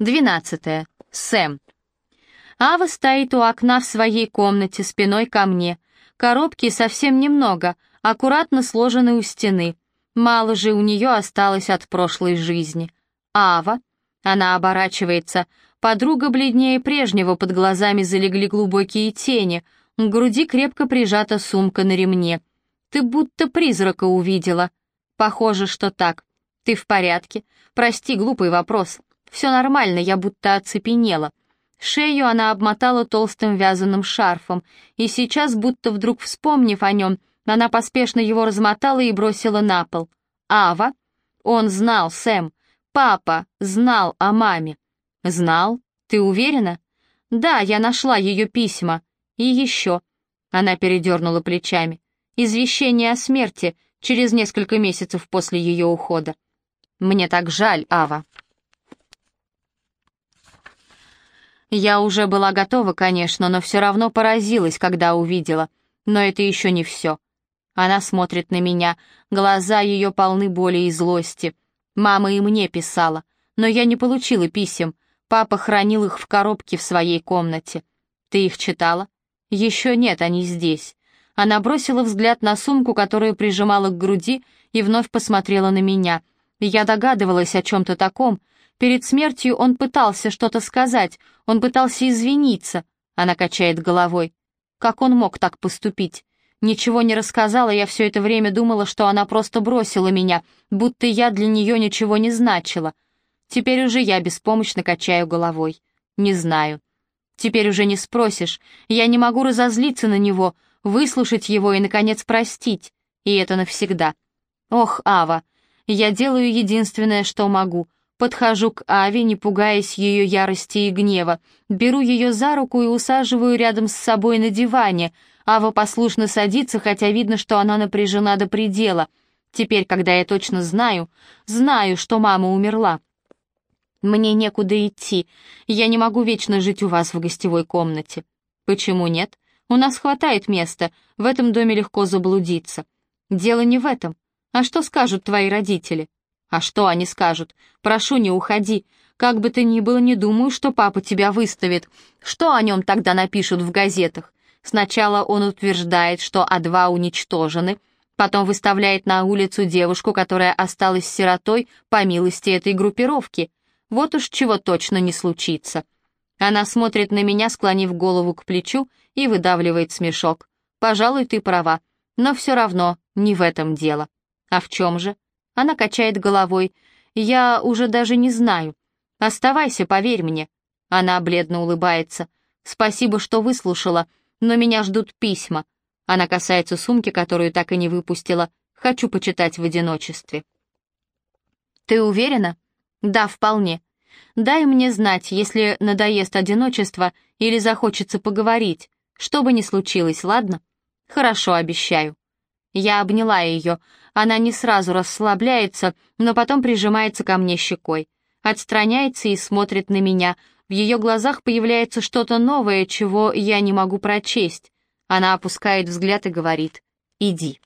12. Сэм. Ава стоит у окна в своей комнате, спиной ко мне. Коробки совсем немного, аккуратно сложены у стены. Мало же у нее осталось от прошлой жизни. Ава. Она оборачивается. Подруга бледнее прежнего, под глазами залегли глубокие тени. К груди крепко прижата сумка на ремне. Ты будто призрака увидела. Похоже, что так. Ты в порядке? Прости, глупый вопрос. Все нормально, я будто оцепенела. Шею она обмотала толстым вязаным шарфом, и сейчас, будто вдруг вспомнив о нем, она поспешно его размотала и бросила на пол. «Ава?» Он знал, Сэм. Папа знал о маме. «Знал? Ты уверена?» «Да, я нашла ее письма. И еще». Она передернула плечами. «Извещение о смерти через несколько месяцев после ее ухода. Мне так жаль, Ава». Я уже была готова, конечно, но все равно поразилась, когда увидела. Но это еще не все. Она смотрит на меня, глаза ее полны боли и злости. Мама и мне писала, но я не получила писем. Папа хранил их в коробке в своей комнате. Ты их читала? Еще нет, они здесь. Она бросила взгляд на сумку, которую прижимала к груди, и вновь посмотрела на меня. Я догадывалась о чем-то таком, Перед смертью он пытался что-то сказать, он пытался извиниться. Она качает головой. Как он мог так поступить? Ничего не рассказала, я все это время думала, что она просто бросила меня, будто я для нее ничего не значила. Теперь уже я беспомощно качаю головой. Не знаю. Теперь уже не спросишь. Я не могу разозлиться на него, выслушать его и, наконец, простить. И это навсегда. Ох, Ава, я делаю единственное, что могу — Подхожу к Аве, не пугаясь ее ярости и гнева. Беру ее за руку и усаживаю рядом с собой на диване. Ава послушно садится, хотя видно, что она напряжена до предела. Теперь, когда я точно знаю, знаю, что мама умерла. Мне некуда идти. Я не могу вечно жить у вас в гостевой комнате. Почему нет? У нас хватает места. В этом доме легко заблудиться. Дело не в этом. А что скажут твои родители? А что они скажут? Прошу, не уходи. Как бы то ни было, не думаю, что папа тебя выставит. Что о нем тогда напишут в газетах? Сначала он утверждает, что А2 уничтожены, потом выставляет на улицу девушку, которая осталась сиротой по милости этой группировки. Вот уж чего точно не случится. Она смотрит на меня, склонив голову к плечу, и выдавливает смешок. «Пожалуй, ты права, но все равно не в этом дело». «А в чем же?» Она качает головой. «Я уже даже не знаю. Оставайся, поверь мне». Она бледно улыбается. «Спасибо, что выслушала, но меня ждут письма». Она касается сумки, которую так и не выпустила. «Хочу почитать в одиночестве». «Ты уверена?» «Да, вполне. Дай мне знать, если надоест одиночество или захочется поговорить, что бы ни случилось, ладно?» «Хорошо, обещаю». Я обняла ее. Она не сразу расслабляется, но потом прижимается ко мне щекой. Отстраняется и смотрит на меня. В ее глазах появляется что-то новое, чего я не могу прочесть. Она опускает взгляд и говорит «Иди».